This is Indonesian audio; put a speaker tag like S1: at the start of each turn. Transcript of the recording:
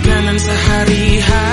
S1: makanan sehari-hari.